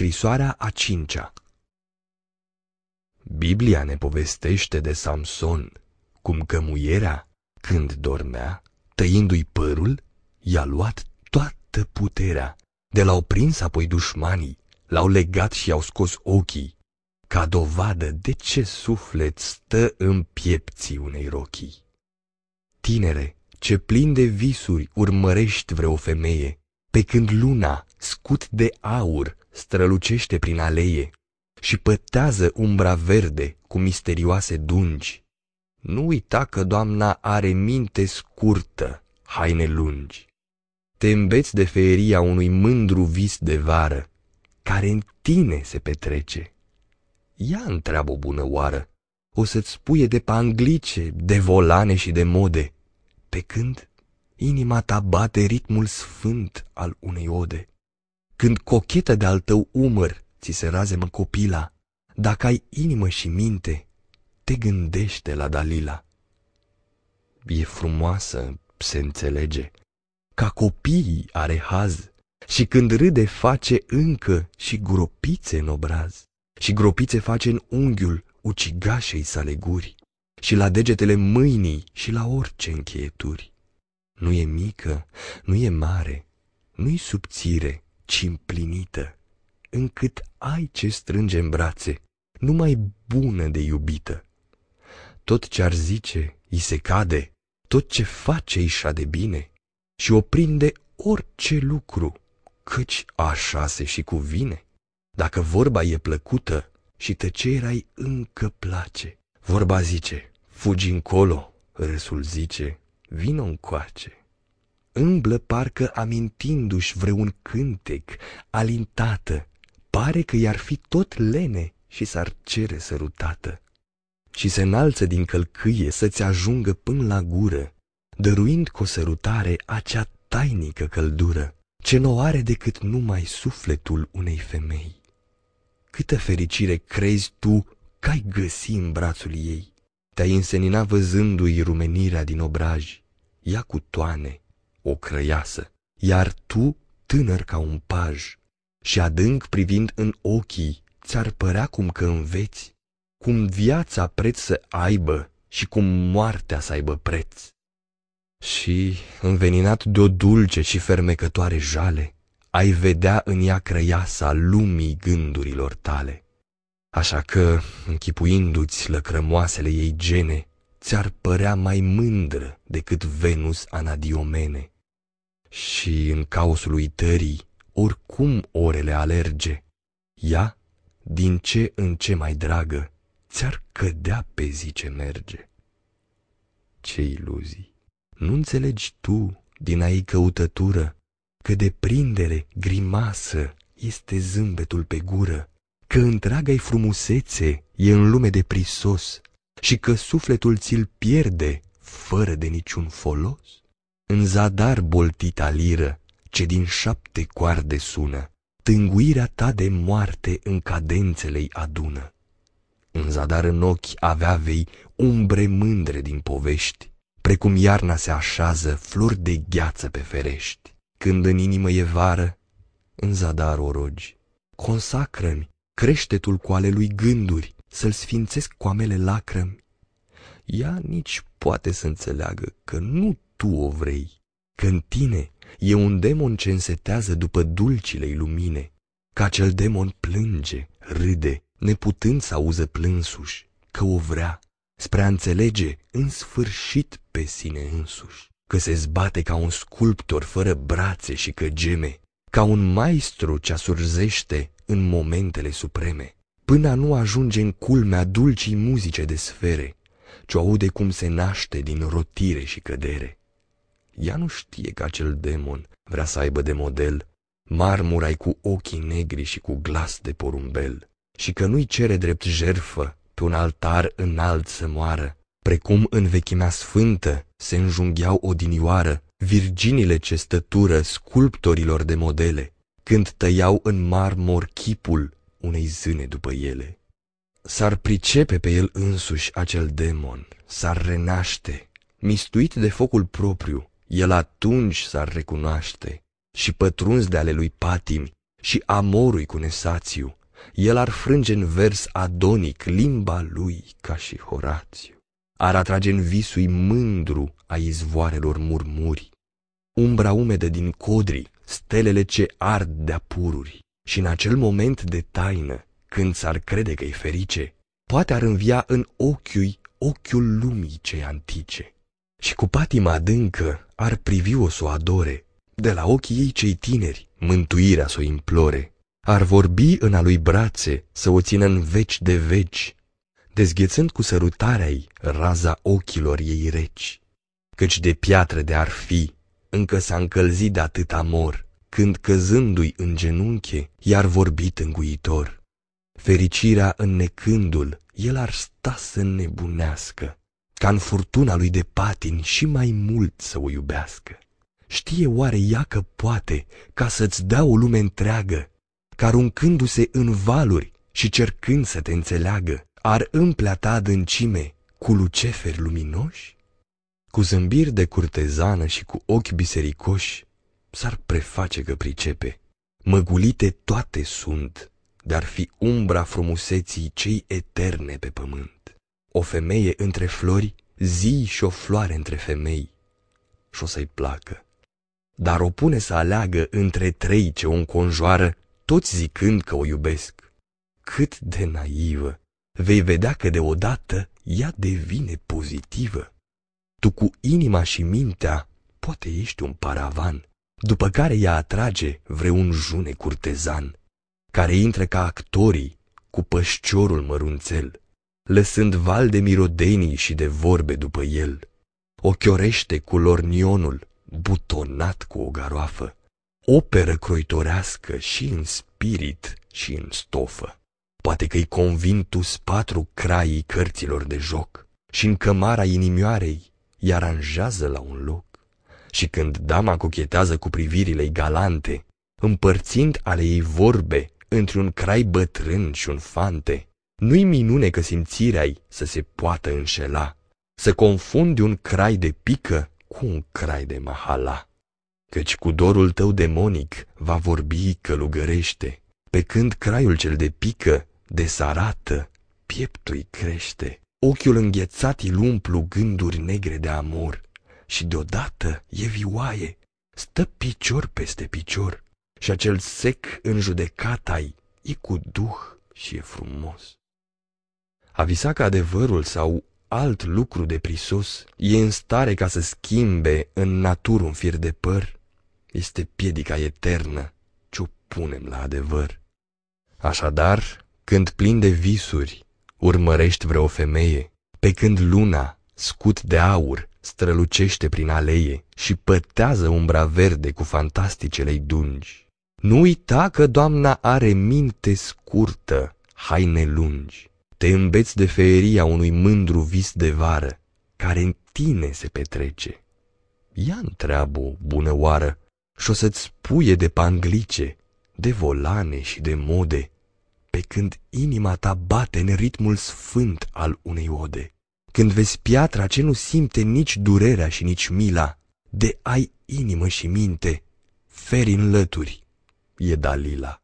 Scrisoarea a cincea Biblia ne povestește de Samson, cum că muierea, când dormea, tăindu-i părul, i-a luat toată puterea. De l-au prins apoi dușmanii, l-au legat și i-au scos ochii, ca dovadă de ce suflet stă în piepții unei rochii. Tinere, ce plin de visuri urmărești vreo femeie, pe când luna, scut de aur, strălucește prin aleie și pătează umbra verde cu misterioase dungi. Nu uita că doamna are minte scurtă, haine lungi. Te îmbeți de feria unui mândru vis de vară, care în tine se petrece. Ia întreabă o bună oară, o să-ți spuie de panglice, de volane și de mode, pe când inima ta bate ritmul sfânt al unei ode. Când cochetă de-al tău umăr ți se razemă copila, dacă ai inimă și minte, te gândește la Dalila. E frumoasă, se înțelege, ca copiii are haz, și când râde face încă și gropițe în obraz, și gropițe face în unghiul ucigașei sale guri, și la degetele mâinii și la orice încheieturi. Nu e mică, nu e mare, nu-i subțire, ci împlinită, încât ai ce strânge în brațe, numai bună de iubită. Tot ce-ar zice, îi se cade, tot ce face ișa de bine și oprinde orice lucru, căci așa se și cuvine. Dacă vorba e plăcută și tăcerea încă place, vorba zice, fugi încolo, râsul zice, vino încoace îmblă parcă amintindu-și vreun cântec, alintată, pare că i-ar fi tot lene și s-ar cere sărutată. Și se înalță din călcâie să-ți ajungă până la gură, dăruind cu o sărutare acea tainică căldură, ce nu are decât numai sufletul unei femei. Câtă fericire crezi tu că ai găsi în brațul ei? Te-ai însenina văzându-i rumenirea din obraj, ea cu toane, o crăiasă, iar tu tânăr ca un paj, și adânc privind în ochii, ți-ar părea cum că înveți, cum viața preț să aibă și cum moartea să aibă preț. Și, înveninat de o dulce și fermecătoare jale, ai vedea în ea crăiasa lumii gândurilor tale. Așa că, închipuindu-ți lăcrămoasele ei gene, ți-ar părea mai mândră decât Venus Anadiomene. Și în caosul uitării, oricum orele alerge, ea, din ce în ce mai dragă, ți-ar cădea pe zi ce merge. Ce iluzii! Nu înțelegi tu, din ai căutătură, că de prindere, grimasă, este zâmbetul pe gură, că întreaga-i frumusețe e în lume de prisos și că sufletul ți-l pierde fără de niciun folos? În zadar boltita liră, ce din șapte coarde sună, tânguirea ta de moarte în cadențele-i adună. În zadar în ochi avea vei umbre mândre din povești, precum iarna se așează flori de gheață pe ferești. Când în inimă e vară, în zadar o rogi, consacră-mi creștetul cu ale lui gânduri, să-l sfințesc cu amele lacrămi. Ea nici poate să înțeleagă că nu tu o vrei, că în tine e un demon ce însetează după dulcilei lumine, că acel demon plânge, râde, neputând să auză plânsuși, că o vrea, spre a înțelege în sfârșit pe sine însuși, că se zbate ca un sculptor fără brațe și că geme, ca un maestru ce asurzește în momentele supreme, până a nu ajunge în culmea dulcii muzice de sfere, ce aude cum se naște din rotire și cădere. Ea nu știe că acel demon vrea să aibă de model marmurai cu ochii negri și cu glas de porumbel, și că nu-i cere drept jerfă pe un altar înalt să moară, precum în vechimea sfântă se înjungheau odinioară virginile ce stătură sculptorilor de modele, când tăiau în marmor chipul unei zâne după ele. S-ar pricepe pe el însuși acel demon, s-ar renaște, mistuit de focul propriu, el atunci s-ar recunoaște și pătruns de ale lui patimi, și amorui cu nesațiu, el ar frânge în vers adonic limba lui ca și Horațiu. Ar atrage în visui mândru a izvoarelor murmuri, umbra umedă din codri, stelele ce ard de pururi. Și în acel moment de taină, când s-ar crede că-i ferice, poate ar învia în ochiul ochiul lumii cei antice. Și cu patima adâncă ar privi-o să o adore, de la ochii ei cei tineri, mântuirea să o implore. Ar vorbi în a lui brațe, să o țină în veci de veci, dezghețând cu sărutarea-i raza ochilor ei reci. Căci de piatră de ar fi, încă s-a încălzit de atât amor, când căzându-i în genunche, i-ar vorbit înguitor. Fericirea înnecându-l, el ar sta să nebunească, ca în furtuna lui de patini și mai mult să o iubească. Știe oare ea că poate ca să-ți dea o lume întreagă, că aruncându-se în valuri și cercând să te înțeleagă, ar împlea ta adâncime cu luceferi luminoși? Cu zâmbiri de curtezană și cu ochi bisericoși, s-ar preface că pricepe. Măgulite toate sunt, dar fi umbra frumuseții cei eterne pe pământ. O femeie între flori, zi și o floare între femei, și o să-i placă. Dar o pune să aleagă între trei ce o înconjoară, toți zicând că o iubesc. Cât de naivă! Vei vedea că deodată ea devine pozitivă. Tu cu inima și mintea poate ești un paravan, după care ea atrage vreun june curtezan, care intră ca actorii cu pășciorul mărunțel, lăsând val de mirodenii și de vorbe după el. O chiorește cu lornionul, butonat cu o garoafă, operă croitorească și în spirit și în stofă. Poate că-i convin tu patru craii cărților de joc și în cămara inimioarei i aranjează la un loc. Și când dama cochetează cu privirile galante, împărțind ale ei vorbe între un crai bătrân și un fante, nu-i minune că simțirea-i să se poată înșela, să confundi un crai de pică cu un crai de mahala. Căci cu dorul tău demonic va vorbi călugărește, pe când craiul cel de pică desarată, pieptul crește, ochiul înghețat îl umplu gânduri negre de amor și deodată e vioaie, stă picior peste picior și acel sec în judecata e cu duh și e frumos. A visa că adevărul sau alt lucru de prisos e în stare ca să schimbe în natură un fir de păr, este piedica eternă ce o punem la adevăr. Așadar, când plin de visuri, urmărești vreo femeie, pe când luna, scut de aur, strălucește prin aleie și pătează umbra verde cu fantasticele dungi. Nu uita că doamna are minte scurtă, haine lungi. Te îmbeți de feeria unui mândru vis de vară, care în tine se petrece. Ia întreabă bună oară și o să-ți spuie de panglice, de volane și de mode, pe când inima ta bate în ritmul sfânt al unei ode. Când vezi piatra ce nu simte nici durerea și nici mila, de ai inimă și minte, feri în lături, e Dalila.